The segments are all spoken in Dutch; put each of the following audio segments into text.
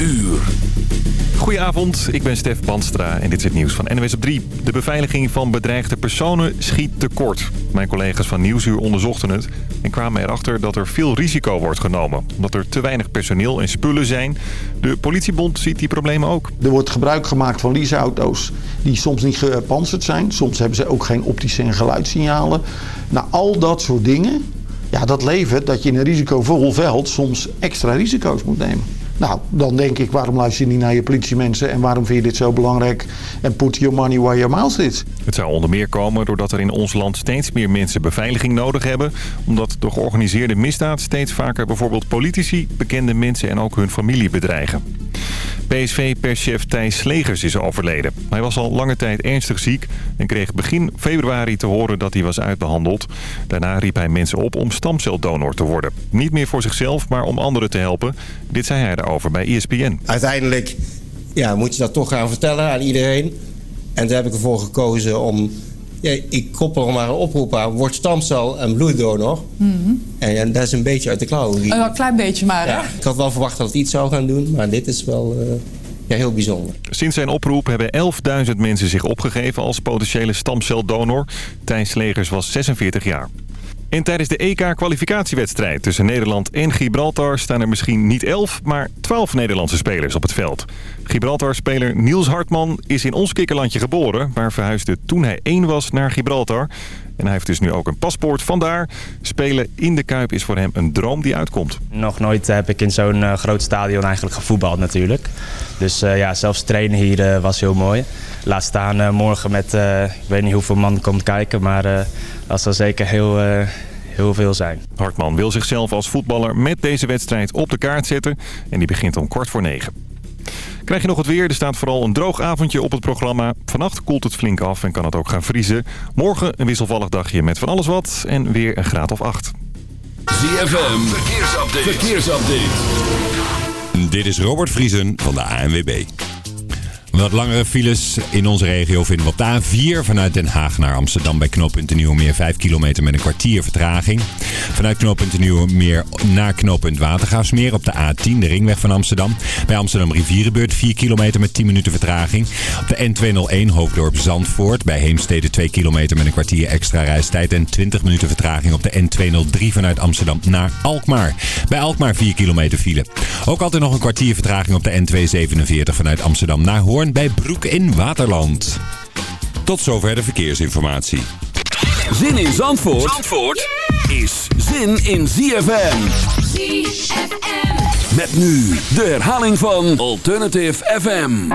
uur. Goedenavond, ik ben Stef Banstra en dit is het nieuws van NWS op 3. De beveiliging van bedreigde personen schiet tekort. Mijn collega's van Nieuwsuur onderzochten het en kwamen erachter dat er veel risico wordt genomen. Omdat er te weinig personeel en spullen zijn. De politiebond ziet die problemen ook. Er wordt gebruik gemaakt van leaseauto's die soms niet gepantserd zijn. Soms hebben ze ook geen optische en geluidssignalen. Nou, al dat soort dingen, ja, dat levert dat je in een risicovol veld soms extra risico's moet nemen. Nou, dan denk ik, waarom luister je niet naar je politiemensen en waarom vind je dit zo belangrijk? En put your money where your mouth is. Het zou onder meer komen doordat er in ons land steeds meer mensen beveiliging nodig hebben. Omdat de georganiseerde misdaad steeds vaker bijvoorbeeld politici, bekende mensen en ook hun familie bedreigen. PSV-perschef Thijs Slegers is overleden. Hij was al lange tijd ernstig ziek en kreeg begin februari te horen dat hij was uitbehandeld. Daarna riep hij mensen op om stamceldonor te worden. Niet meer voor zichzelf, maar om anderen te helpen. Dit zei hij daarover bij ESPN. Uiteindelijk ja, moet je dat toch gaan vertellen aan iedereen. En daar heb ik ervoor gekozen om... Ja, ik koppel er maar een oproep aan. Word stamcel en bloeddonor. en, dat is een beetje uit de klauwen. Oh, een klein beetje maar, hè? Ja, ik had wel verwacht dat het iets zou gaan doen. Maar dit is wel eh, ja, heel bijzonder. Sinds zijn oproep hebben 11.000 mensen zich opgegeven als potentiële stamceldonor. Thijs Slegers was 46 jaar. En tijdens de EK-kwalificatiewedstrijd tussen Nederland en Gibraltar... staan er misschien niet 11, maar 12 Nederlandse spelers op het veld. Gibraltar-speler Niels Hartman is in ons kikkerlandje geboren... maar verhuisde toen hij 1 was naar Gibraltar. En hij heeft dus nu ook een paspoort. Vandaar, spelen in de Kuip is voor hem een droom die uitkomt. Nog nooit heb ik in zo'n eh, groot stadion eigenlijk gevoetbald natuurlijk. Dus eh, ja, zelfs trainen hier eh, was heel mooi. Laat staan eh, morgen met, eh, ik weet niet hoeveel man komt kijken, maar eh, dat zal zeker heel, eh, heel veel zijn. Hartman wil zichzelf als voetballer met deze wedstrijd op de kaart zetten. En die begint om kwart voor negen. Krijg je nog het weer? Er staat vooral een droog avondje op het programma. Vannacht koelt het flink af en kan het ook gaan vriezen. Morgen een wisselvallig dagje met van alles wat en weer een graad of acht. ZFM, verkeersupdate. verkeersupdate. Dit is Robert Vriesen van de ANWB. Wat langere files in onze regio vinden we op de A4 vanuit Den Haag naar Amsterdam bij knooppunt Nieuwmeer 5 kilometer met een kwartier vertraging. Vanuit knooppunt Nieuwmeer naar knooppunt Watergaasmeer op de A10 de ringweg van Amsterdam. Bij Amsterdam Rivierenbeurt 4 kilometer met 10 minuten vertraging. Op de N201 Hoofddorp Zandvoort bij Heemstede 2 kilometer met een kwartier extra reistijd en 20 minuten vertraging op de N203 vanuit Amsterdam naar Alkmaar. Bij Alkmaar 4 kilometer file. Ook altijd nog een kwartier vertraging op de N247 vanuit Amsterdam naar Hoorn bij Broek in Waterland. Tot zover de verkeersinformatie. Zin in Zandvoort, Zandvoort is zin in ZFM. ZFM. Met nu de herhaling van Alternative FM.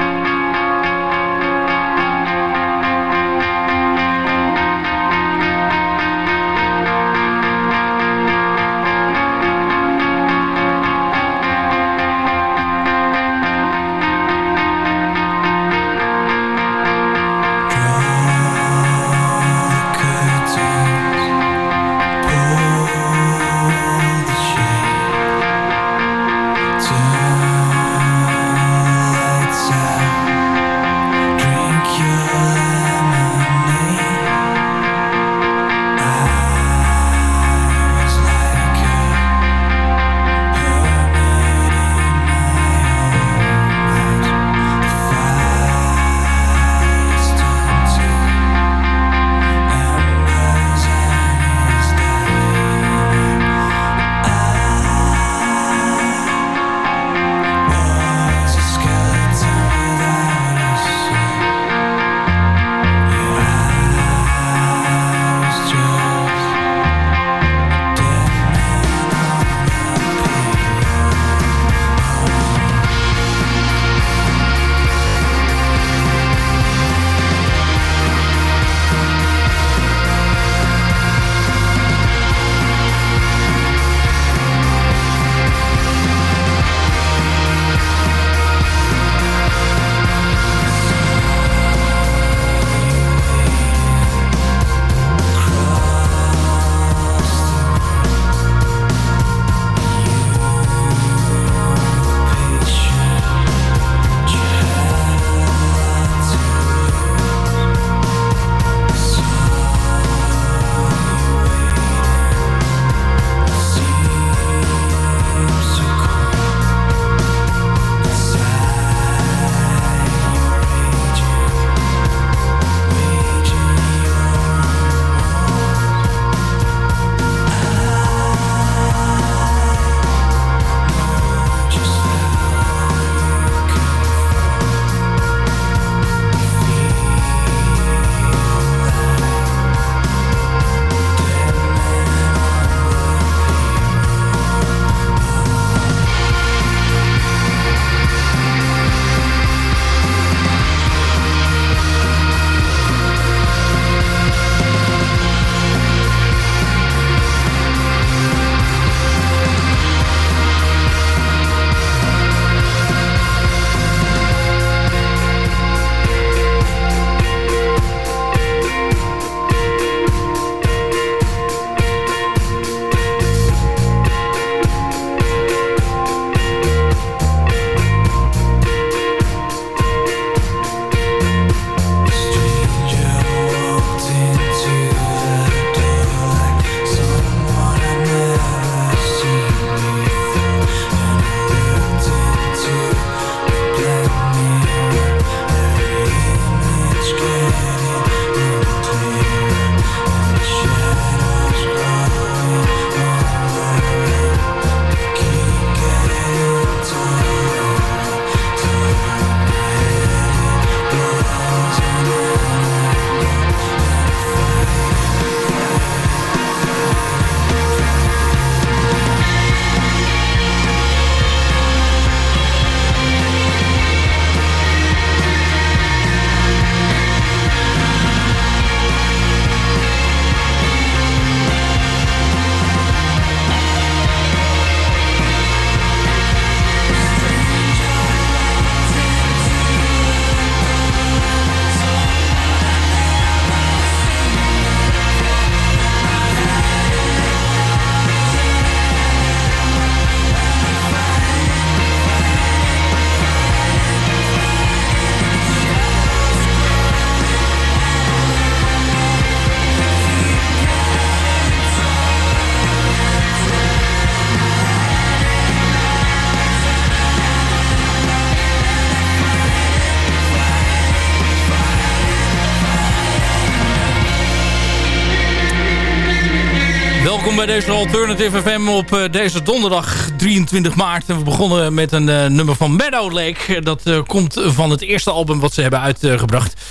Bij deze Alternative FM op uh, deze donderdag 23 maart. En we begonnen met een uh, nummer van Meadow Lake. Dat uh, komt van het eerste album wat ze hebben uitgebracht.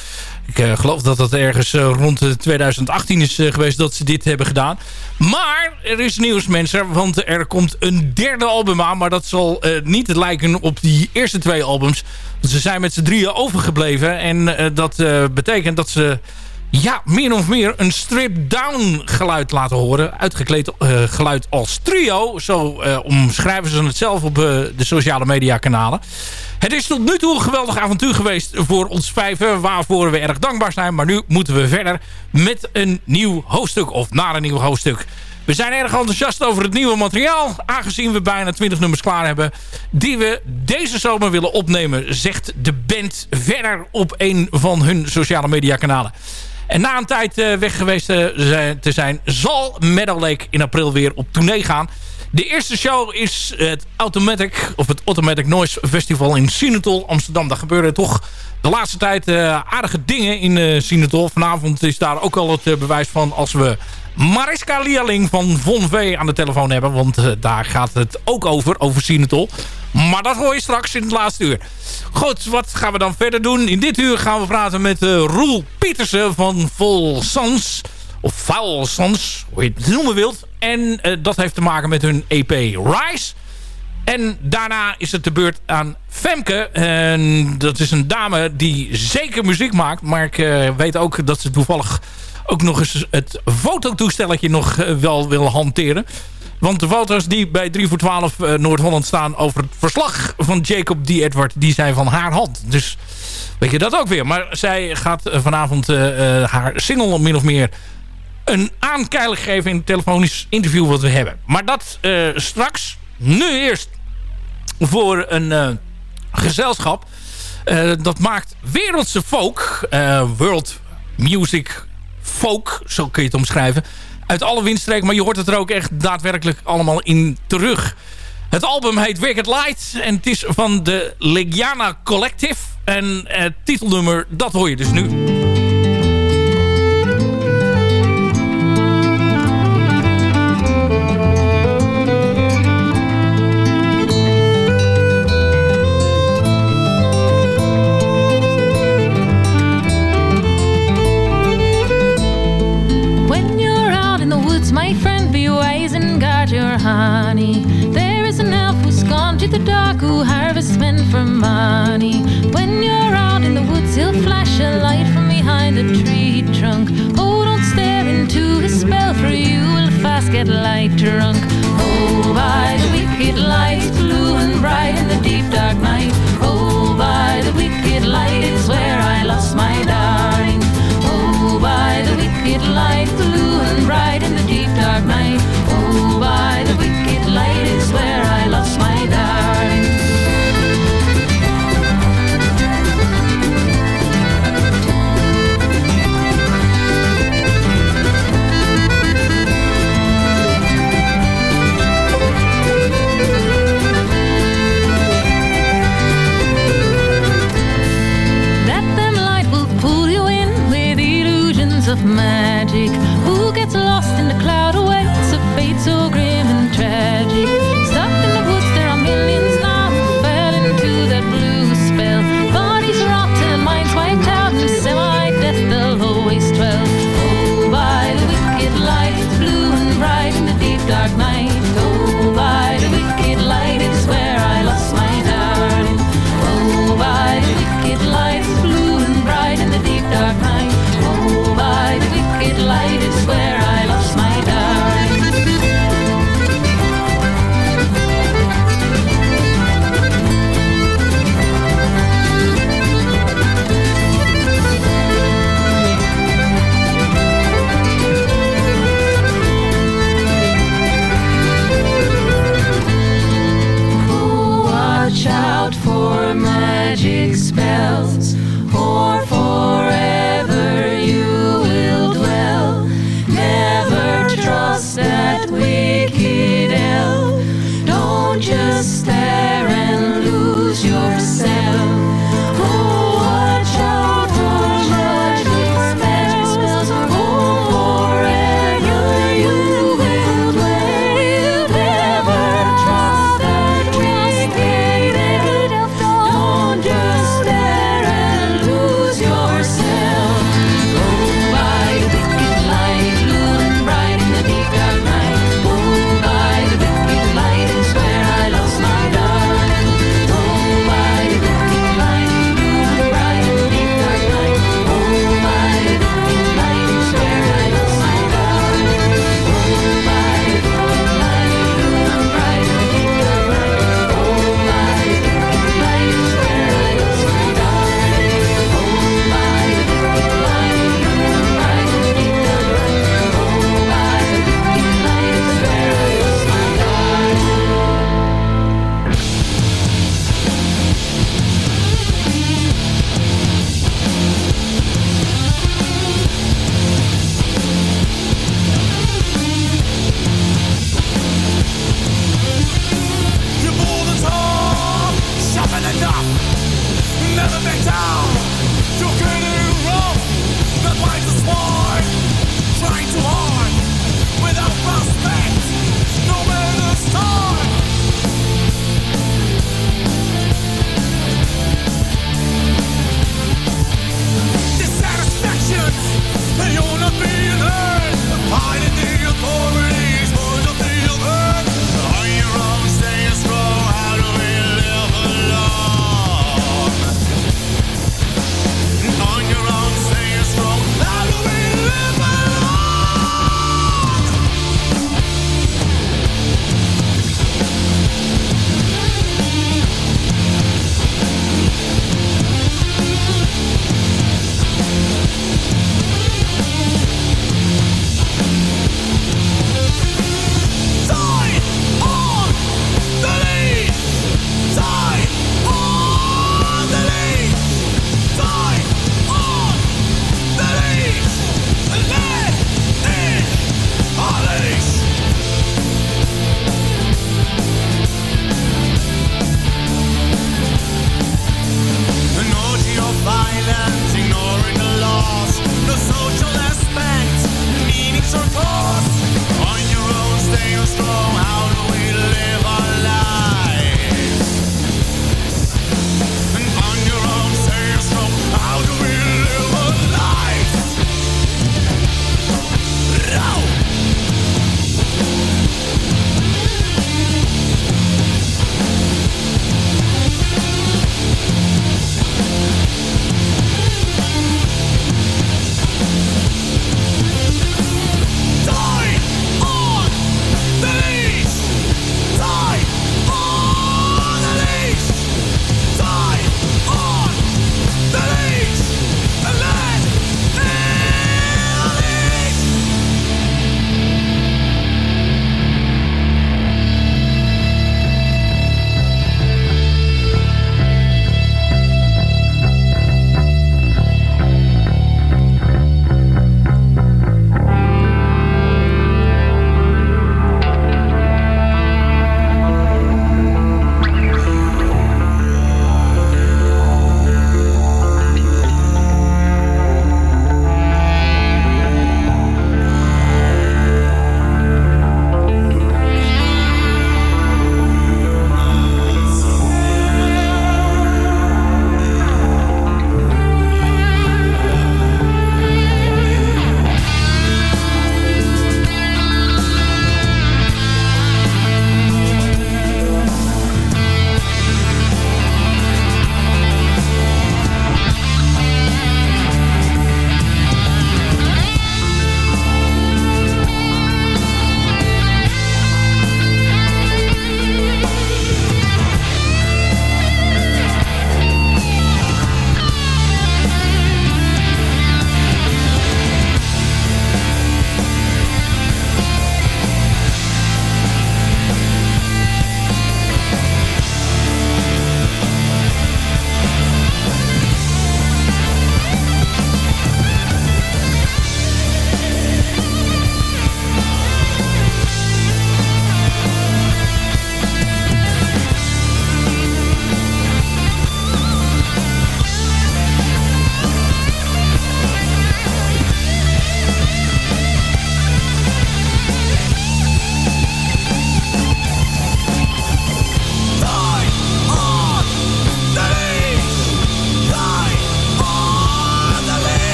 Ik geloof dat dat ergens rond 2018 is geweest dat ze dit hebben gedaan. Maar er is nieuws mensen, want er komt een derde album aan. Maar dat zal niet lijken op die eerste twee albums. Ze zijn met z'n drieën overgebleven. En dat betekent dat ze ja, meer of meer een strip-down geluid laten horen. Uitgekleed uh, geluid als trio. Zo uh, omschrijven ze het zelf op uh, de sociale media kanalen. Het is tot nu toe een geweldig avontuur geweest voor ons vijven. Waarvoor we erg dankbaar zijn. Maar nu moeten we verder met een nieuw hoofdstuk. Of naar een nieuw hoofdstuk. We zijn erg enthousiast over het nieuwe materiaal. Aangezien we bijna 20 nummers klaar hebben. Die we deze zomer willen opnemen. Zegt de band verder op een van hun sociale media kanalen. En na een tijd uh, weg geweest uh, te zijn... zal Meadow Lake in april weer op tournee gaan. De eerste show is het Automatic... of het Automatic Noise Festival in Sinatol, Amsterdam. Daar gebeuren toch de laatste tijd uh, aardige dingen in Sinatol. Vanavond is daar ook al het bewijs van... als we Mariska Lialing van Von V aan de telefoon hebben. Want daar gaat het ook over, over Sinatol. Maar dat hoor je straks in het laatste uur. Goed, wat gaan we dan verder doen? In dit uur gaan we praten met uh, Roel Pietersen van Vol Sans. Of Foul Sans, hoe je het noemen wilt. En uh, dat heeft te maken met hun EP Rise. En daarna is het de beurt aan Femke. En dat is een dame die zeker muziek maakt. Maar ik weet ook dat ze toevallig ook nog eens het fototoestelletje nog wel wil hanteren. Want de foto's die bij 3 voor 12 uh, Noord-Holland staan over het verslag van Jacob D. Edward, die zijn van haar hand. Dus weet je dat ook weer. Maar zij gaat uh, vanavond haar single min of meer een aankeilig geven in het telefonisch interview wat we hebben. Maar dat straks. Nu eerst voor een gezelschap. dat maakt wereldse folk. world music folk, zo kun je het omschrijven uit alle windstreken. Maar je hoort het er ook echt daadwerkelijk allemaal in terug. Het album heet Wicked Light. En het is van de Legiana Collective. En het titelnummer, dat hoor je dus nu. For money. When you're out in the woods, he'll flash a light from behind a tree trunk. Oh, don't stare into his spell, for you will fast get light drunk. Oh, by the wicked light, blue and bright in the deep dark night.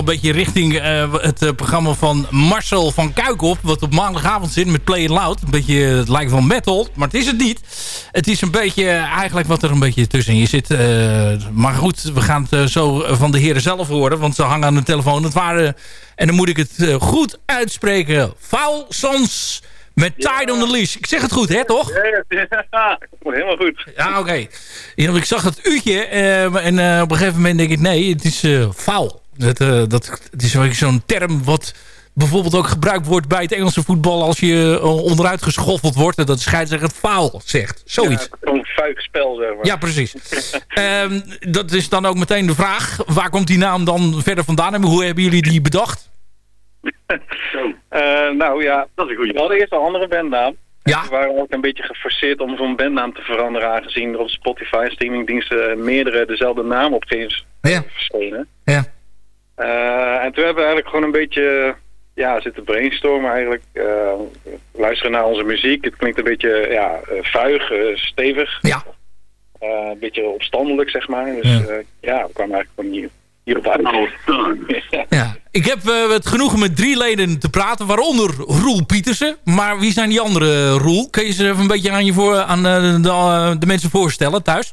Een beetje richting uh, het uh, programma van Marcel van Kuikop. Wat op maandagavond zit met Play It Loud. Een beetje, het lijkt wel metal, maar het is het niet. Het is een beetje eigenlijk wat er een beetje tussen je zit. maar goed, we gaan het zo van de heren zelf horen. Want ze hangen aan de telefoon. Het waren, en dan moet ik het goed uitspreken. Foul Sons met Tide on the Leash. Ik zeg het goed, hè, toch? Ja, ja, helemaal goed. Ja, oké. Okay. Ik zag het uurtje uh, en uh, op een gegeven moment denk ik, nee, het is uh, foul. Dat, eh, dat, het is zo'n term wat bijvoorbeeld ook gebruikt wordt bij het Engelse voetbal... als je eh, onderuit geschoffeld wordt en dat de scheidsrechter het faal zegt. Zoiets. Ja, Zo'n vuig spel, zeg maar. Ja, precies. Ehm, dat is dan ook meteen de vraag. Waar komt die naam dan verder vandaan en hoe hebben jullie die bedacht? Eh, nou ja, dat is een goede. We hadden eerst een andere bandnaam. Ja. We waren ook een beetje geforceerd om zo'n bandnaam te veranderen... aangezien er op Spotify en streamingdiensten meerdere dezelfde naam op gingen Ja. verschenen. Ja. Eh, en toen hebben we eigenlijk gewoon een beetje ja, zitten brainstormen eigenlijk. eh, luisteren naar onze muziek. Het klinkt een beetje ja, eh, vuig, stevig. Ja. Eh, een beetje opstandelijk, zeg maar. Dus Ja. ja, ja we kwamen eigenlijk gewoon hier, hierop uit. Ja. Ik heb eh, het genoegen met drie leden te praten, waaronder Roel Pietersen. Maar wie zijn die andere, Roel? Kun je ze even een beetje aan, je voor, aan de, de mensen voorstellen thuis?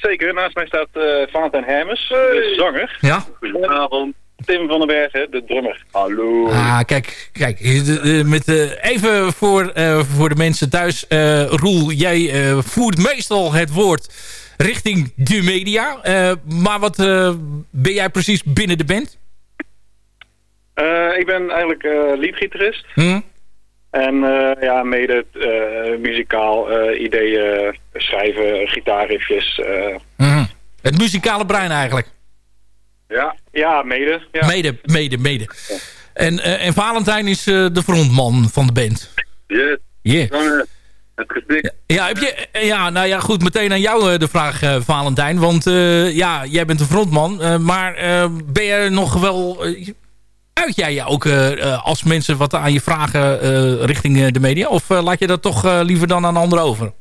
Zeker, naast mij staat eh Valentijn Hermes, de zanger. Ja. Goedenavond. Tim van den Bergen, de drummer. Hallo. Ah, kijk, kijk de- de- met, eh, even voor, eh, voor de mensen thuis. Eh, Roel, jij eh, voert meestal het woord richting de media. Eh, maar wat eh, ben jij precies binnen de band? Eh, ik ben eigenlijk eh leadgitarist. Hm? En eh, ja, mede eh, muzikaal eh, ideeën schrijven, gitaarriffjes. eh. Mhm. Het muzikale brein eigenlijk. ja. ja, mede. Ja. Mede, mede, mede. En, eh, en Valentijn is eh, de frontman van de band. Yes. Yeah. Het. Ja, heb je, ja, nou ja, goed, meteen aan jou de vraag, eh, Valentijn. Want eh, ja, jij bent de frontman. maar eh, ben je nog wel... uit jij je ook eh, eh, als mensen wat aan je vragen eh, richting de media? Of laat je dat toch liever dan aan anderen over?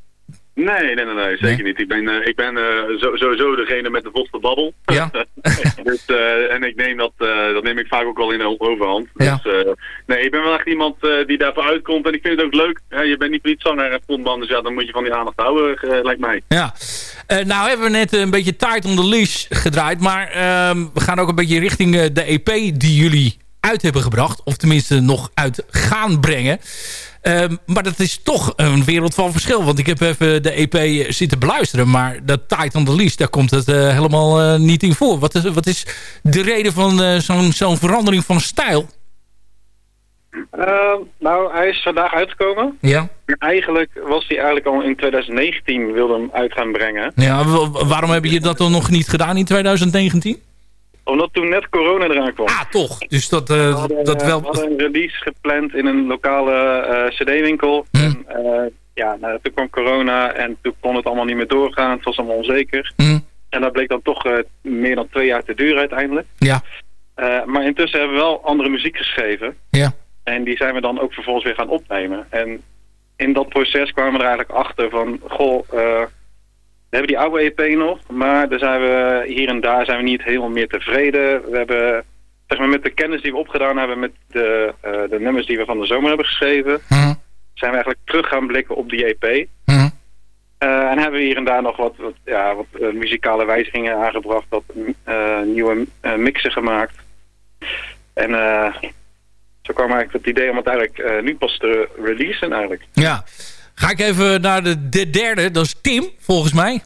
Nee, nee, nee, nee zeker niet. Ik ben, eh, ik ben eh, zo- sowieso degene met de volste babbel. Ja. dus, eh, en ik neem dat, dat neem ik vaak ook wel in de overhand. Ja. Dus, nee, ik ben wel echt iemand die daarvoor uitkomt. En ik vind het ook leuk. Hè, je bent niet voor iets zanger en frontman, dus ja, dan moet je van die aandacht houden, lijkt mij. Ja. Nou hebben we net een beetje tight on the leash gedraaid. Maar ehm, we gaan ook een beetje richting de EP die jullie uit hebben gebracht. Of tenminste nog uit gaan brengen. Ehm, maar dat is toch een wereld van verschil. Want ik heb even de EP zitten beluisteren. Maar dat tight on the leash, daar komt het eh, helemaal eh, niet in voor. Wat is, wat is de reden van eh, zo'n zo'n verandering van stijl? Eh, nou, hij is vandaag uitgekomen. Ja. Eigenlijk was hij eigenlijk al in 2019 wilde hem uit gaan brengen. ja wa- waarom hebben je dat dan nog niet gedaan in 2019? Omdat toen net corona eraan kwam. Ah, toch. Dus dat, hadden, dat wel... we hadden een release gepland in een lokale eh, cd-winkel. Hm. En eh, ja, nou, toen kwam corona en toen kon het allemaal niet meer doorgaan. Het was allemaal onzeker. Hm. En dat bleek dan toch meer dan twee jaar te duren uiteindelijk. Ja. Maar intussen hebben we wel andere muziek geschreven. Ja. En die zijn we dan ook vervolgens weer gaan opnemen. En in dat proces kwamen we er eigenlijk achter van... Goh, eh, we hebben die oude EP nog, maar daar zijn we hier en daar zijn we niet helemaal meer tevreden. We hebben, zeg maar, met de kennis die we opgedaan hebben met de, eh, de nummers die we van de zomer hebben geschreven, Hm. zijn we eigenlijk terug gaan blikken op die EP. Hm. Eh, en hebben we hier en daar nog wat, wat, ja, wat eh, muzikale wijzigingen aangebracht, wat nieuwe mixen gemaakt. En zo kwam eigenlijk het idee om het eigenlijk nu pas te releasen eigenlijk. Ja. Ga ik even naar de, de derde. Dat is Tim, volgens mij.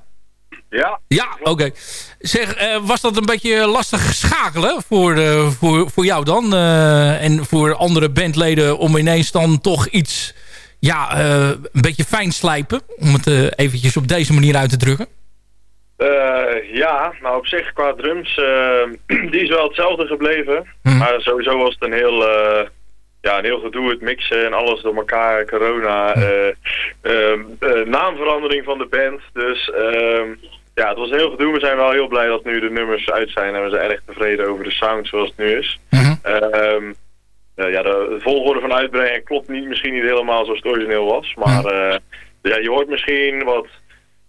Ja, Ja, oké. Zeg, eh, was dat een beetje lastig schakelen voor, eh, voor, voor jou dan? eh, en voor andere bandleden om ineens dan toch iets... Ja, een beetje fijn slijpen. Om het eventjes op deze manier uit te drukken. Ja, nou op zich qua drums, die is wel hetzelfde gebleven. Hm. Maar sowieso was het een heel, ja, een heel gedoe, het mixen en alles door elkaar, corona, eh, ehm, eh, naamverandering van de band. Dus ehm, ja, het was een heel gedoe. We zijn wel heel blij dat nu de nummers uit zijn en we zijn erg tevreden over de sound zoals het nu is. Mhm. Ehm, eh, ja, de, de volgorde van uitbrengen klopt niet, misschien niet helemaal zoals het origineel was. Maar eh, ja, je hoort misschien wat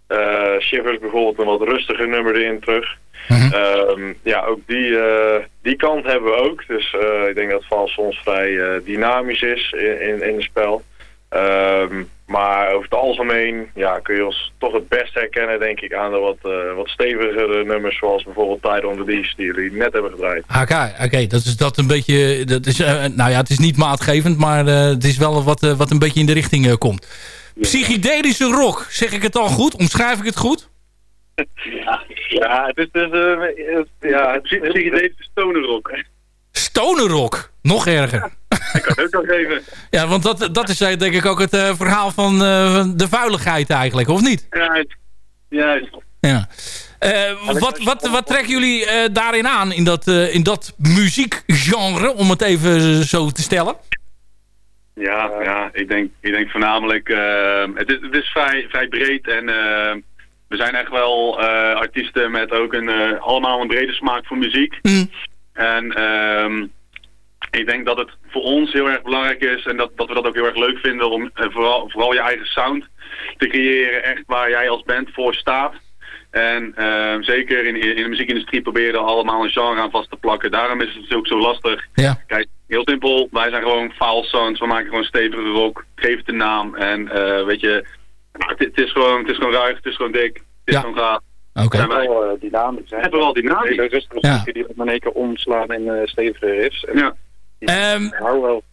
eh, Shivers bijvoorbeeld een wat rustiger nummer erin terug. Mhm. Ehm, ja, ook die, eh, die kant hebben we ook. Dus eh, ik denk dat Val soms vrij dynamisch is in, in, in het spel. Ehm, maar over het algemeen ja, kun je ons toch het best herkennen, denk ik, aan de wat, wat stevigere nummers, zoals bijvoorbeeld Tide on the die jullie net hebben gedraaid. Oké, oké, dat is dat een beetje... Dat is, nou ja, het is niet maatgevend, maar het is wel wat, wat een beetje in de richting komt. Psychedelische rock, zeg ik het al goed? Omschrijf ik het goed? ja, ja, het is dus... eh, het- ja, psychedelische stonerrock. Stonerrock. Nog erger. Ik kan het ook nog geven. Ja, want dat, dat is eh, denk ik ook het eh, verhaal van de vuiligheid eigenlijk, of niet? Juist. Juist. Ja. Wat, wat, wat trekken jullie daarin aan, in dat, in dat muziekgenre, om het even zo te stellen? Ja, ja ik, denk, ik denk voornamelijk... eh, het, is, het is vrij, vrij breed en eh, we zijn echt wel eh, artiesten met ook een, eh, allemaal een brede smaak voor muziek. En ehm, ik denk dat het voor ons heel erg belangrijk is en dat, dat we dat ook heel erg leuk vinden om eh, vooral, vooral je eigen sound te creëren, echt waar jij als band voor staat. En ehm, zeker in, in de muziekindustrie proberen we allemaal een genre aan vast te plakken. Daarom is het ook zo lastig. Ja. Kijk, heel simpel. Wij zijn gewoon foul sounds. We maken gewoon stevige rock. Geef het een naam. En eh, weet je, het, het is gewoon, het is gewoon ruig. Het is gewoon dik. Het is Ja. gewoon gaaf. Oké. En wij- Wel, eh, dynamisch. hè. En vooral dynamisch. Hele rustige Ja. die in één keer omslaan in eh, stevige riffs. En Ja. Ehm, hou wel.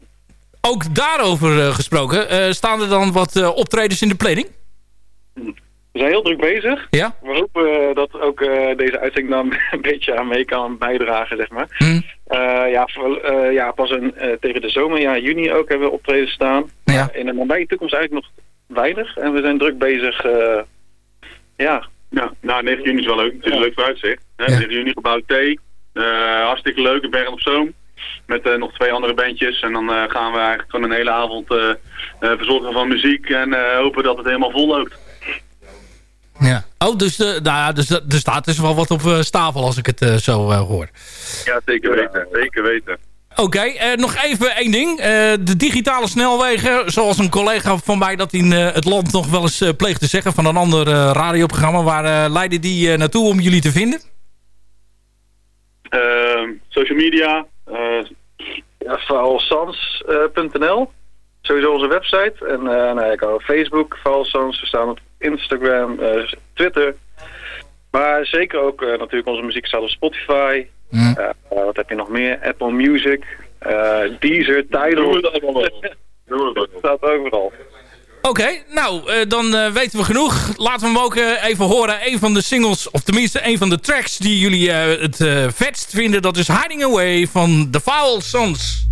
ook daarover eh, gesproken, eh, staan er dan wat eh, optredens in de planning? We zijn heel druk bezig. Ja? We hopen eh, dat ook eh, deze uitzending dan een beetje aan mee kan bijdragen, zeg maar. Hm. Eh, ja, voor- eh, ja, pas een, eh, tegen de zomer, ja, juni ook hebben we optreden staan. Ja. In de nabije toekomst eigenlijk nog weinig. En we zijn druk bezig, eh, ja, Ja, nou, 9 juni is wel leuk. Het is een leuk vooruitzicht. Hè? Ja. 9 juni gebouwd T. Eh, hartstikke leuk in Bergen op Zoom. Met eh, nog twee andere bandjes. En dan eh, gaan we eigenlijk gewoon een hele avond eh, eh, verzorgen van muziek. En eh, hopen dat het helemaal vol loopt. Ja. Oh, dus, de, nou, ja, dus er staat dus wel wat op eh, stapel als ik het eh, zo eh, hoor. Ja, zeker weten. Zeker weten. Oké, eh, nog even één ding. Eh, de digitale snelwegen, zoals een collega van mij dat in eh, het land nog wel eens eh, pleegt te zeggen... van een ander eh, radioprogramma, waar eh, leiden die eh, naartoe om jullie te vinden? Ehm, social media. eh, ja valsans.nl. Sowieso onze website. En eh nou, ja, Facebook, Valsans. We staan op Instagram, eh, Twitter. Maar zeker ook eh, natuurlijk onze muziek staat op Spotify. Eh, wat heb je nog meer? Apple Music, eh, Deezer, Tidal. Doen we het allemaal wel. Het wel. staat overal. Oké, nou, eh, dan weten we genoeg. Laten we hem ook eh, even horen. Een van de singles, of tenminste een van de tracks die jullie eh, het vetst vinden... dat is Hiding Away van The Foul Sons.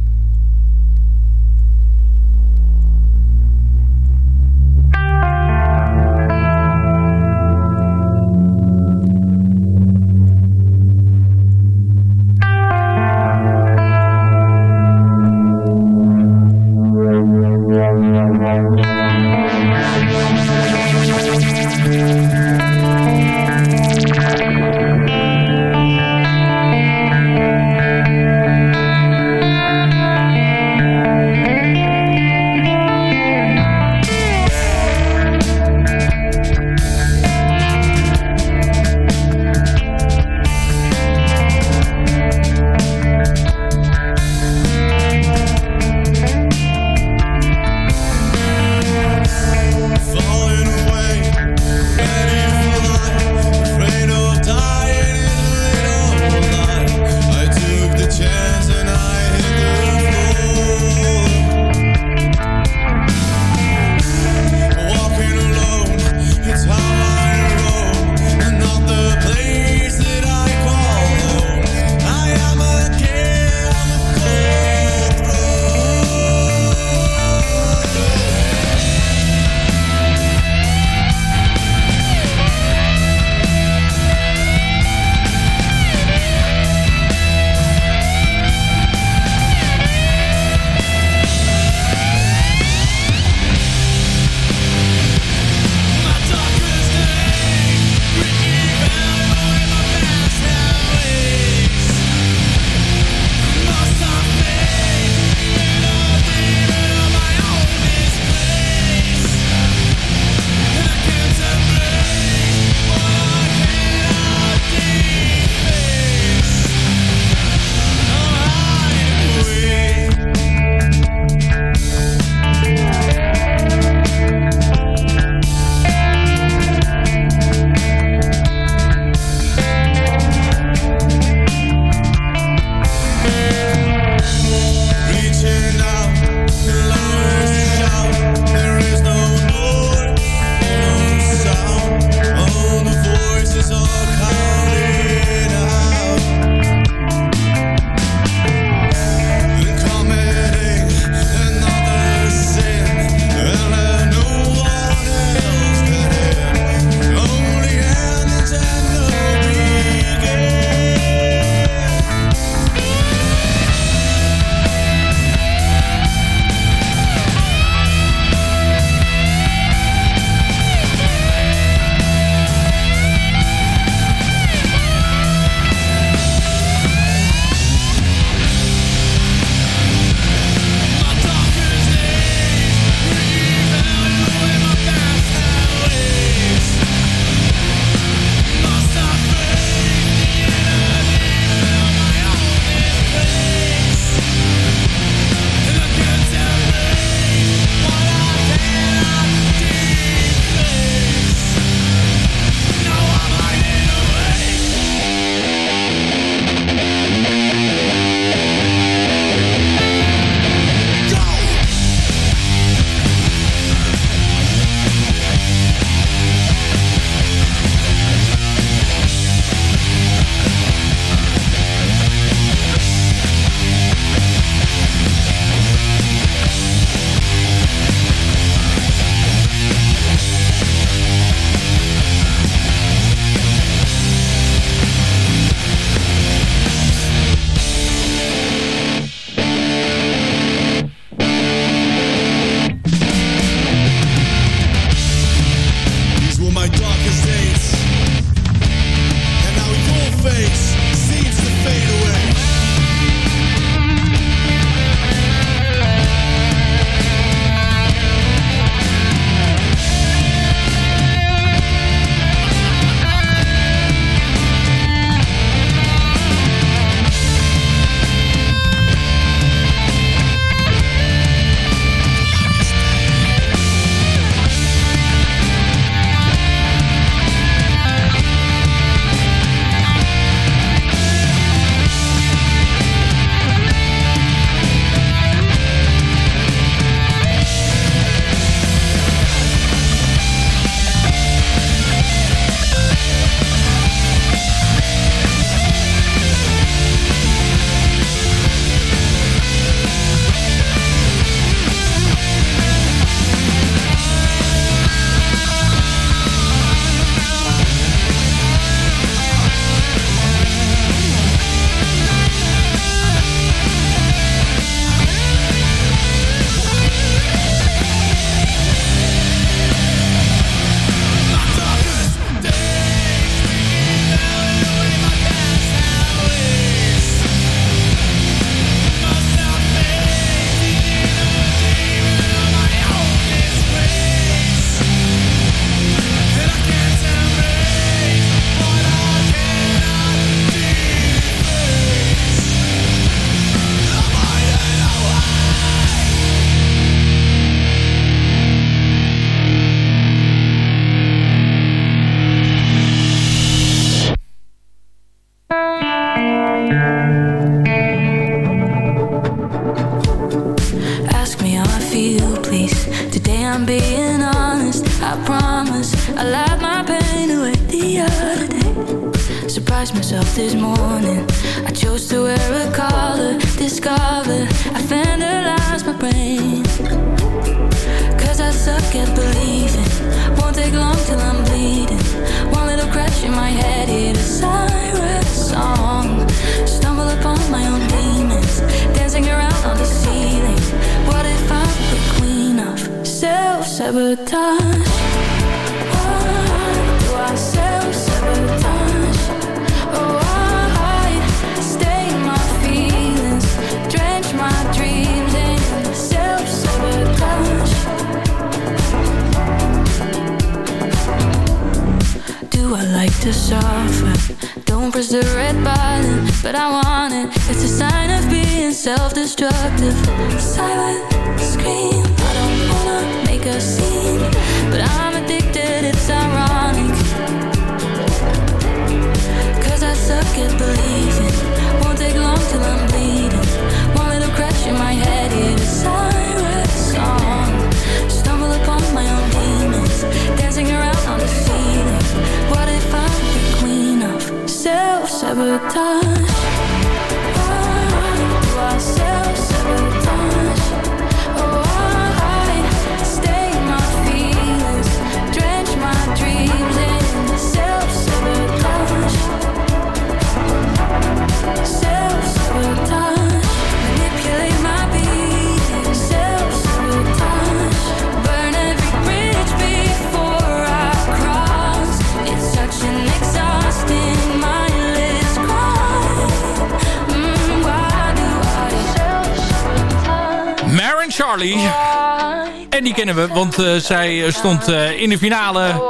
Kennen we, want eh, zij stond eh, in de finale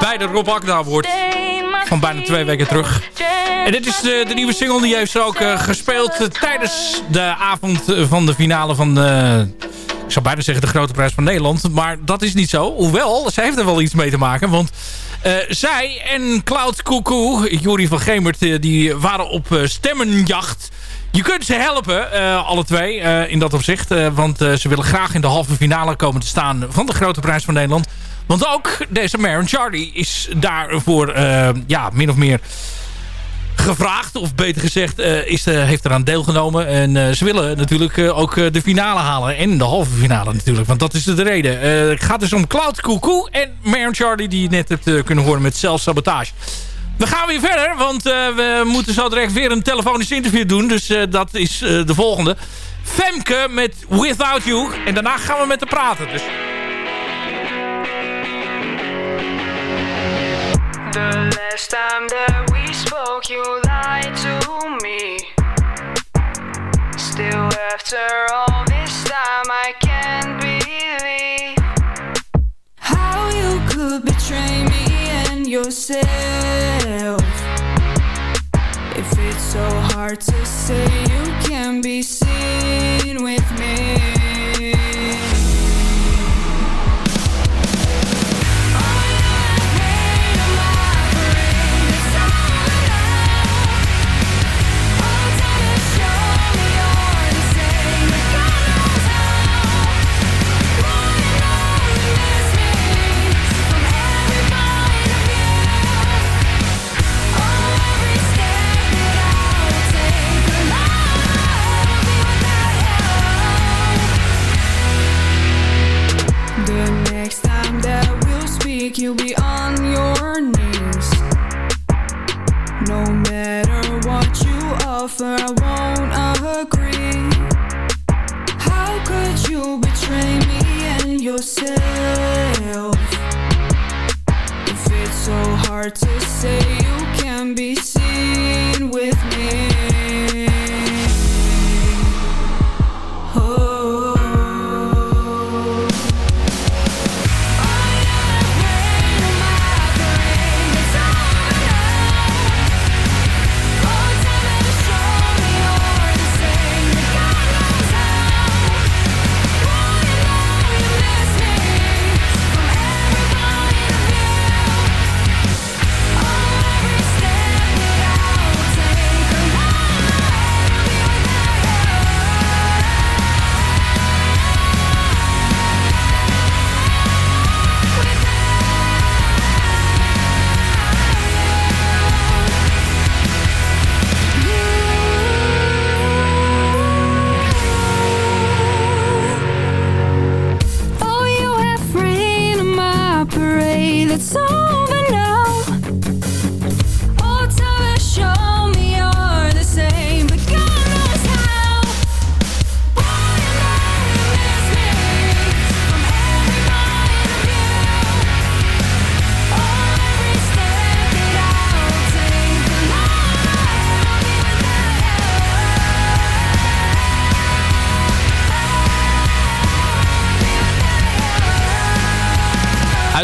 bij de Rob Akda van bijna twee weken terug. En dit is de, de nieuwe single, die heeft ze ook eh, gespeeld tijdens de avond van de finale van. Ik zou bijna zeggen de grote prijs van Nederland. Maar dat is niet zo. Hoewel, zij heeft er wel iets mee te maken. Want zij en Cloud Cuckoo, Jori van Gemert, die waren op stemmenjacht. Je kunt ze helpen, eh, alle twee, eh, in dat opzicht. eh, want ze willen graag in de halve finale komen te staan van de grote prijs van Nederland. Want ook deze Maren Charlie is daarvoor ja, min of meer gevraagd. Of beter gezegd, is, heeft eraan deelgenomen. En ze willen natuurlijk ook de finale halen. En de halve finale natuurlijk. Want dat is de reden. Het gaat dus om Cloud Cuckoo en Maren Charlie. Die je net hebt kunnen horen met zelfsabotage. We gaan weer verder. Want eh, we moeten zo direct weer een telefonisch interview doen. Dus eh, dat is eh, de volgende. Femke met Without You. En daarna gaan we met haar praten. Dus The last time that we spoke, you lied to me. Still, after all this time, I can't believe How you could betray me and yourself so hard to say you can be seen with me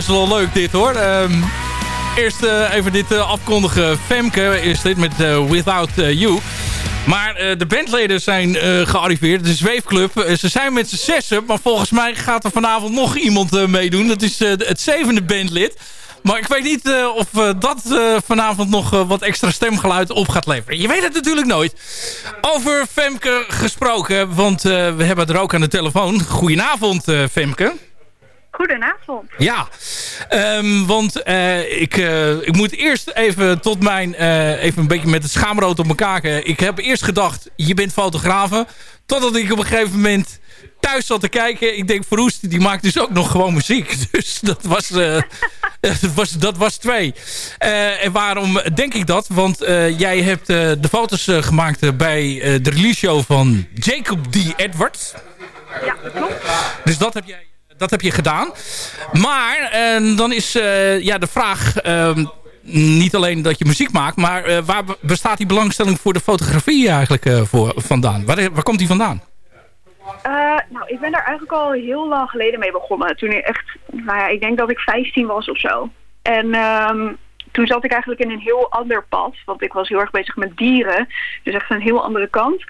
Is wel leuk dit hoor. Ehm, eerst eh, even dit eh, afkondigen. Femke is dit met eh, Without You. Maar de bandleden zijn gearriveerd. De Zweefclub. ze zijn met z'n zessen. Maar volgens mij gaat er vanavond nog iemand meedoen. Dat is het zevende bandlid. Maar ik weet niet of dat vanavond nog wat extra stemgeluid op gaat leveren. Je weet het natuurlijk nooit. Over Femke gesproken, want we hebben er ook aan de telefoon. Goedenavond Femke. Goedenavond. Ja, um, want uh, ik, uh, ik moet eerst even tot mijn... Uh, even een beetje met het schaamrood op mijn kaken. Ik heb eerst gedacht, je bent fotografe. Totdat ik op een gegeven moment thuis zat te kijken. Ik denk, Verroest, die maakt dus ook nog gewoon muziek. Dus dat was, dat was, dat was twee. en waarom denk ik dat? Want jij hebt de foto's gemaakt bij de release show van Jacob D. Edwards. Ja, dat klopt. Dus dat heb jij dat heb je gedaan. Maar uh, dan is uh, ja, de vraag... Uh, niet alleen dat je muziek maakt... maar uh, waar bestaat die belangstelling voor de fotografie eigenlijk voor, vandaan? Waar, waar komt die vandaan? nou, ik ben daar eigenlijk al heel lang geleden mee begonnen. Toen ik echt... Nou ja, ik denk dat ik 15 was of zo. En... Um, toen zat ik eigenlijk in een heel ander pad. Want ik was heel erg bezig met dieren. Dus echt een heel andere kant.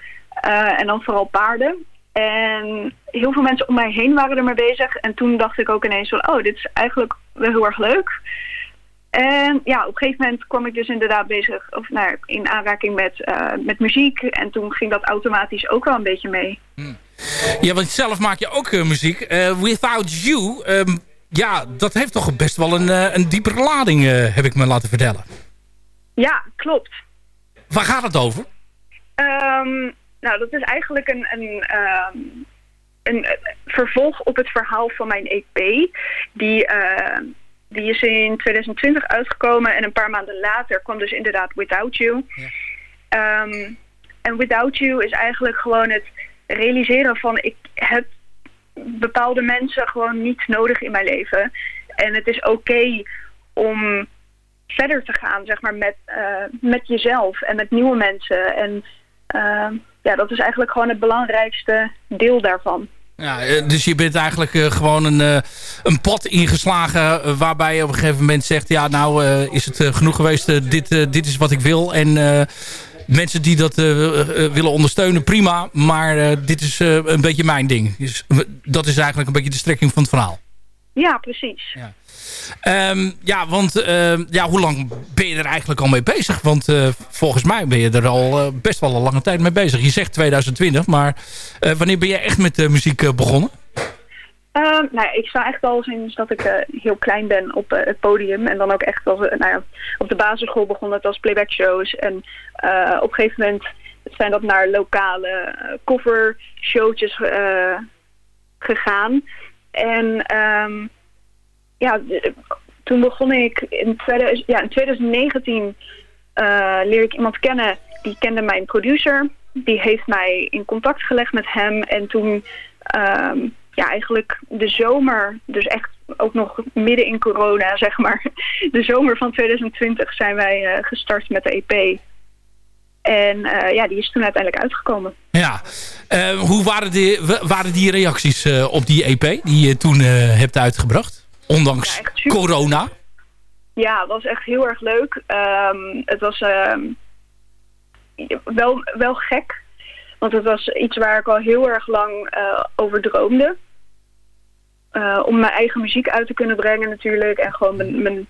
En dan vooral paarden. En heel veel mensen om mij heen waren er mee bezig. En toen dacht ik ook ineens van, oh, dit is eigenlijk wel heel erg leuk. En ja, op een gegeven moment kwam ik dus inderdaad bezig, of nou, in aanraking met, uh, met muziek. En toen ging dat automatisch ook wel een beetje mee. Hmm. Ja, want zelf maak je ook uh, muziek. Uh, Without You, um, ja, dat heeft toch best wel een, een diepere lading, heb ik me laten vertellen. Ja, klopt. Waar gaat het over? Um, nou, dat is eigenlijk een, een, ehm, een, vervolg op het verhaal van mijn EP. Die, uh, die is in 2020 uitgekomen en een paar maanden later kwam dus inderdaad Without You. Ja. Um, en Without You is eigenlijk gewoon het realiseren van ik heb bepaalde mensen gewoon niet nodig in mijn leven. En het is oké om verder te gaan, zeg maar, met, uh, met jezelf en met nieuwe mensen. En uh, ja, dat is eigenlijk gewoon het belangrijkste deel daarvan. Ja, eh, dus je bent eigenlijk uh, gewoon een, uh, een pad ingeslagen waarbij je op een gegeven moment zegt... ja, nou is het genoeg geweest, dit, dit is wat ik wil. En mensen die dat willen ondersteunen, prima. Maar dit is een beetje mijn ding. Dus, dat is eigenlijk een beetje de strekking van het verhaal. Ja, precies. Ja. Um, ja, want uh, ja, hoe lang ben je er eigenlijk al mee bezig? Want uh, volgens mij ben je er al uh, best wel een lange tijd mee bezig. Je zegt 2020, maar eh, wanneer ben je echt met de muziek begonnen? Um, nou ik sta echt al sinds dat ik heel klein ben op het podium. En dan ook echt als, nou ja, op de basisschool begonnen het als playback shows. En op een gegeven moment zijn dat naar lokale cover showtjes gegaan. En... ja, toen begon ik in, 2000, ja, in 2019 uh, leerde ik iemand kennen. Die kende mijn producer. Die heeft mij in contact gelegd met hem. En toen, um, ja, eigenlijk de zomer, dus echt ook nog midden in corona, zeg maar. De zomer van 2020 zijn wij uh, gestart met de EP. En uh, ja, die is toen uiteindelijk uitgekomen. Ja, uh, hoe waren die, waren die reacties op die EP die je toen hebt uitgebracht? Ondanks corona. Ja, het was echt heel erg leuk. Um, het was um, wel, wel gek. Want het was iets waar ik al heel erg lang uh, over droomde. Uh, om mijn eigen muziek uit te kunnen brengen natuurlijk. En gewoon mijn, mijn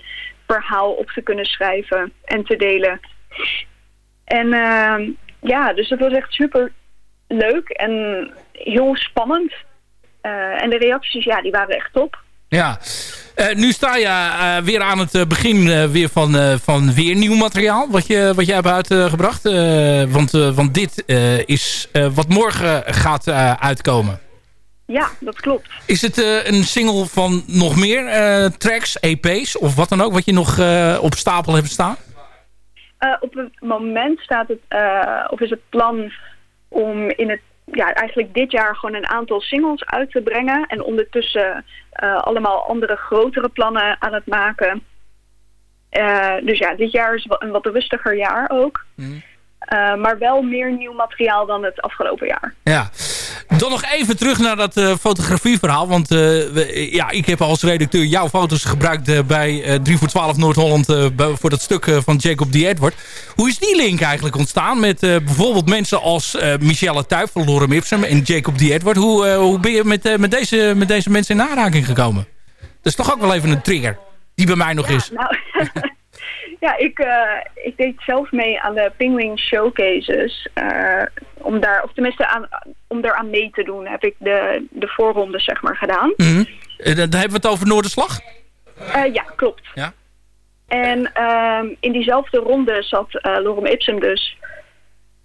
verhaal op te kunnen schrijven en te delen. En uh, ja, dus het was echt super leuk en heel spannend. Uh, en de reacties, ja, die waren echt top. Ja, uh, nu sta je uh, weer aan het uh, begin weer van, van weer nieuw materiaal. Wat je, wat je hebt uitgebracht. want, want dit is wat morgen gaat uitkomen. Ja, dat klopt. Is het een single van nog meer tracks, EP's of wat dan ook. Wat je nog op stapel hebt staan? op het moment staat het, of is het plan om in het ja, eigenlijk dit jaar gewoon een aantal singles uit te brengen. En ondertussen allemaal andere grotere plannen aan het maken. Uh, dus ja, dit jaar is een wat rustiger jaar ook. Mm. Uh, maar wel meer nieuw materiaal dan het afgelopen jaar. Ja, Dan nog even terug naar dat eh, fotografieverhaal. Want eh, we- ja, ik heb als redacteur jouw foto's gebruikt eh, bij eh 3 voor 12 Noord-Holland... eh, voor dat stuk eh, van Jacob D. Edward. Hoe is die link eigenlijk ontstaan met eh, bijvoorbeeld mensen als eh, Michelle Tuyp van Lorem Ipsum... en Jacob D. Edward? Hoe, eh, hoe ben je met, eh, met, deze, met deze mensen in aanraking gekomen? Dat is toch ook wel even een trigger die bij mij nog is. Nou, ja, ik, eh, ik deed zelf mee aan de Penguin Showcases. eh, om daar, of tenminste aan, om daar aan mee te doen, heb ik de, de voorronde zeg maar gedaan. Mhm. Eh, dan hebben we het over Noorderslag. Ja, klopt. Ja. En ehm, in diezelfde ronde zat Lorem Ipsum dus.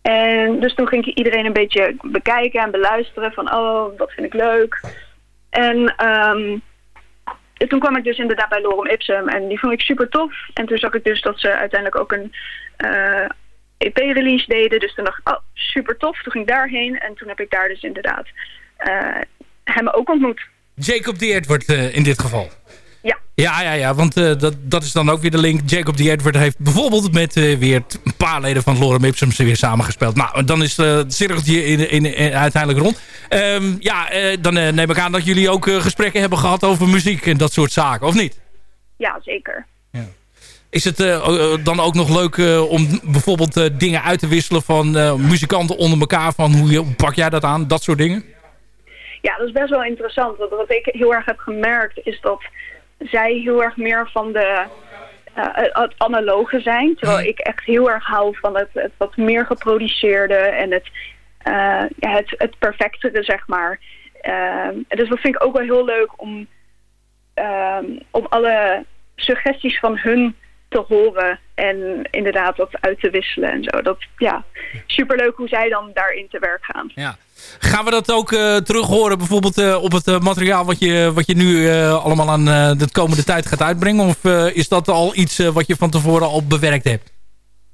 En dus toen ging ik iedereen een beetje bekijken en beluisteren van, oh, wat vind ik leuk. En en toen kwam ik dus inderdaad bij Lorem Ipsum en die vond ik super tof. En toen zag ik dus dat ze uiteindelijk ook een eh, EP-release deden. Dus toen dacht ik, oh, super tof. Toen ging ik daarheen en toen heb ik daar dus inderdaad eh, hem ook ontmoet. Jacob D. Edward eh, in dit geval. Ja. Ja, ja, ja, want eh, dat, dat is dan ook weer de link. Jacob D. Edward heeft bijvoorbeeld met eh, weer een paar leden van Lorem Ipsum weer samengespeeld. Nou, dan is eh, het cirkeltje in, in, in- uiteindelijk rond. Ehm, ja, dan neem ik aan dat jullie ook gesprekken hebben gehad over muziek en dat soort zaken, of niet? Ja, zeker. Is het dan ook nog leuk om bijvoorbeeld dingen uit te wisselen van muzikanten onder elkaar? Van hoe, je- hoe pak jij dat aan? Dat soort dingen? Ja, dat is best wel interessant. Want wat ik heel erg heb gemerkt is dat zij heel erg meer van de eh, het analoge zijn. Terwijl ik echt heel erg hou van het, het wat meer geproduceerde en het, eh, het, het perfectere, zeg maar. Ehm, dus dat vind ik ook wel heel leuk om, ehm, om alle suggesties van hun te horen en inderdaad dat uit te wisselen en zo. Dat, ja, superleuk hoe zij dan daarin te werk gaan. Ja. Gaan we dat ook eh, terug horen bijvoorbeeld eh, op het eh, materiaal wat je, wat je nu allemaal aan de komende tijd gaat uitbrengen? Of is dat al iets wat je van tevoren al bewerkt hebt?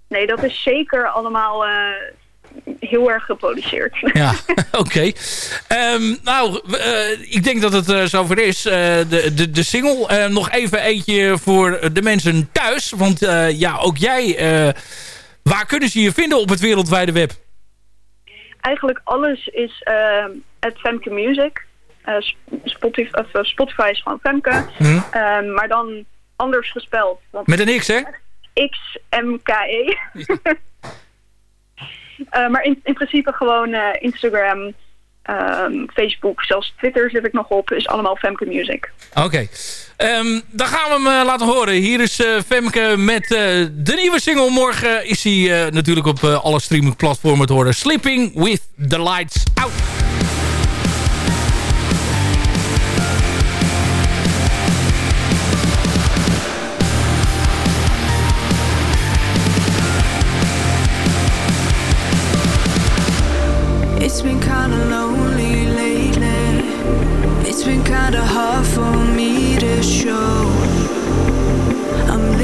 Nee, dat is zeker allemaal heel erg geproduceerd. Ja, oké. Ehm, nou, ik denk dat het eh, zover is. De, de, de single. Nog even eentje voor de mensen thuis. Want ja, ook jij... waar kunnen ze je vinden op het wereldwijde web? Eigenlijk alles is ehm at Femke Music. Eh, Spotify, of, eh, Spotify is gewoon Femke. Hm? Ehm, maar dan anders gespeld. Want Met een X, hè? X-M-K-E. Eh, maar in, in principe gewoon Instagram, ehm, Facebook, zelfs Twitter zit ik nog op. Is allemaal Femke Music. Oké. Ehm, dan gaan we hem eh, laten horen. Hier is eh, Femke met eh, de nieuwe single. Morgen is hij natuurlijk op alle streamingplatformen te horen. Sleeping with the Lights Out. Kinda hard for me to show. I'm.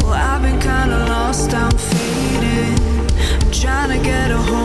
Well, I've been kinda lost, I'm fading. I'm trying to get a hold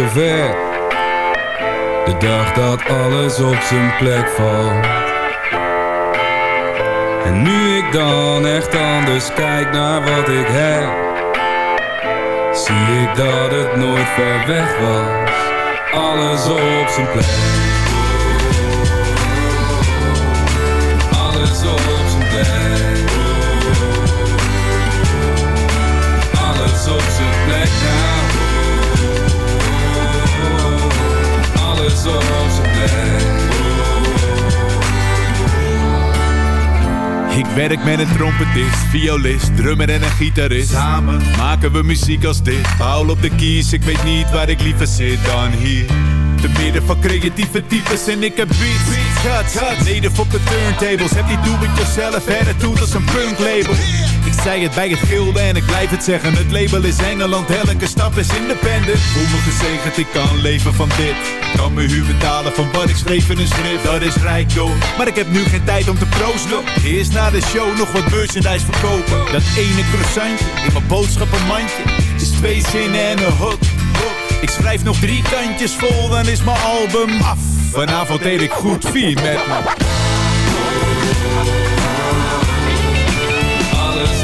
zover. De dag dat alles op zijn plek valt. En nu ik dan echt anders kijk naar wat ik heb, zie ik dat het nooit ver weg was. Alles op zijn plek. Zijn plek. Ik werk met een trompetist, violist, drummer en een gitarist. Samen maken we muziek als dit. Paul op de keys, ik weet niet waar ik liever zit dan hier. Te midden van creatieve types en ik heb beats. Cuts, cuts. Native op de turntables. Heb die do-it-yourself attitude als een punk label. Ik zei het bij het gilde en ik blijf het zeggen. Het label is Engeland, elke stap is independent. Voel me gezegend, ik kan leven van dit. Kan me huur betalen van wat ik schreef in een schrift. Dat is rijkdom, maar ik heb nu geen tijd om te proosten. Eerst na de show nog wat merchandise verkopen. Dat ene croissantje in mijn boodschappenmandje. Is twee zinnen en een hook. Ik schrijf nog drie kantjes vol, dan is mijn album af. Vanavond eet ik goed vier met me.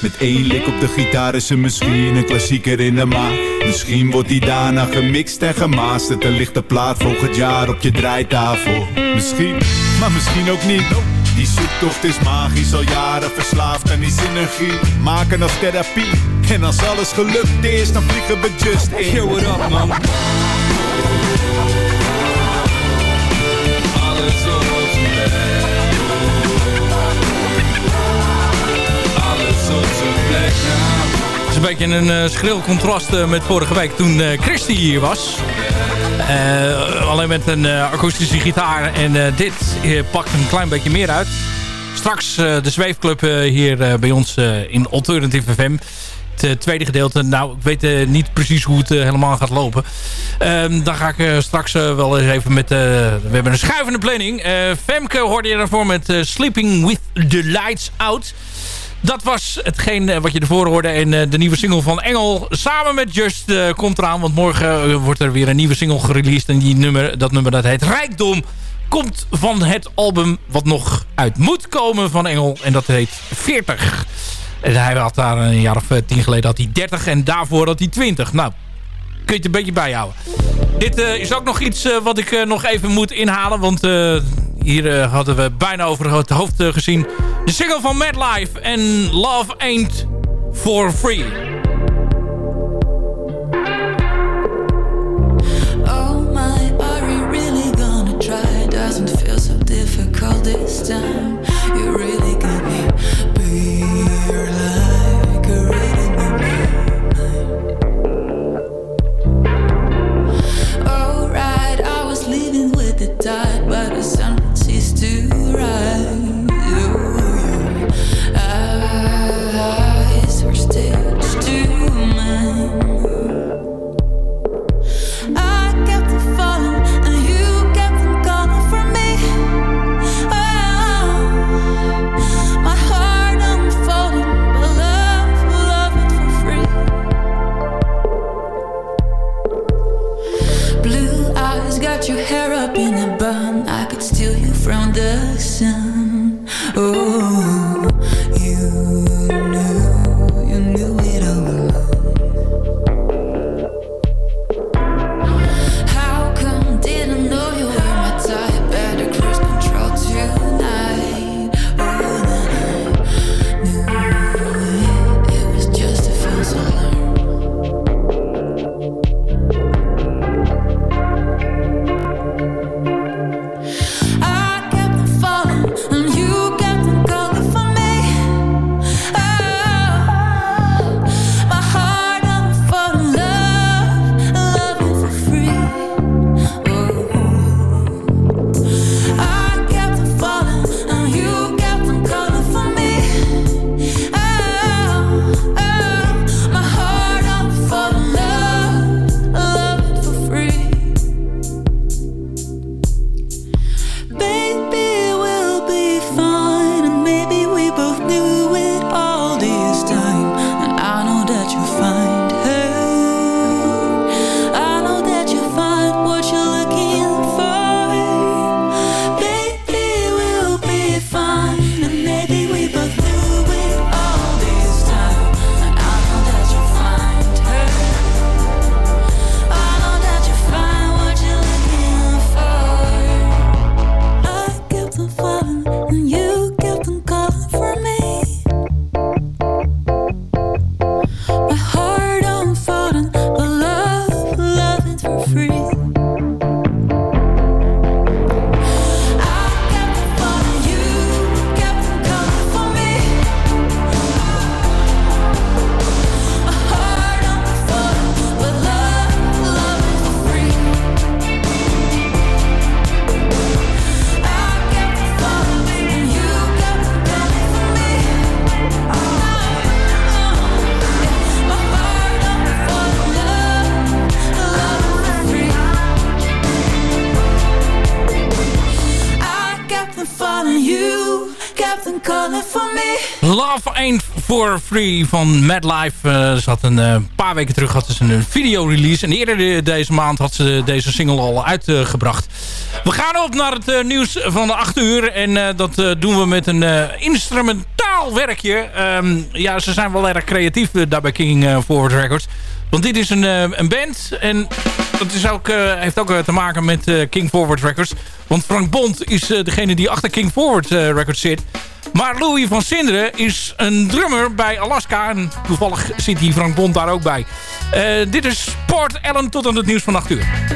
Met één lik op de gitaar is er misschien een klassieker in de maag. Misschien wordt die daarna gemixt en gemasterd. En ligt de plaat volgend jaar op je draaitafel. Misschien, maar misschien ook niet. Die zoektocht is magisch, al jaren verslaafd aan die synergie. Maken als therapie. En als alles gelukt is, dan vliegen we just in. Yo, what up, man? Beetje een eh, schril contrast eh, met vorige week toen eh Christy hier was. Alleen met een akoestische gitaar. En dit pakt een klein beetje meer uit. Straks de zweefclub hier bij ons in Alternative FM. Het tweede gedeelte, nou, ik weet niet precies hoe het helemaal gaat lopen. Ehm, dan ga ik straks wel eens even met... we hebben een schuivende planning. Femke hoorde je daarvoor met Sleeping with the Lights Out. Dat was hetgeen eh, wat je ervoor hoorde. En eh, de nieuwe single van Engel samen met Just eh, komt eraan. Want morgen wordt er weer een nieuwe single gereleased. En die nummer, dat nummer dat heet Rijkdom. Komt van het album wat nog uit moet komen van Engel. En dat heet 40. En hij had daar een jaar of tien geleden had hij 30. En daarvoor had hij 20. Nou, kun je het een beetje bijhouden. Dit is ook nog iets wat ik nog even moet inhalen. Want hier eh, hadden we bijna over het hoofd eh, gezien. De single van Mad Life en Love Ain't For Free. Oh my, are we really gonna try? Doesn't feel so difficult this time. Free van Mad Life. Uh, een uh, paar weken terug had ze een video-release. En eerder de, deze maand had ze deze single al uitgebracht. we gaan op naar het uh, nieuws van de 8 uur. En dat doen we met een instrumentaal werkje. Um, ja, ze zijn wel erg creatief daar bij King Forward Records. Want dit is een, een band. En dat is ook, heeft ook te maken met King Forward Records. Want Frank Bond is degene die achter King Forward Records zit. Maar Louis van Sinderen is een drummer bij Alaska. En toevallig zit die Frank Bond daar ook bij. Uh, dit is Port Ellen tot aan het nieuws van 8 uur.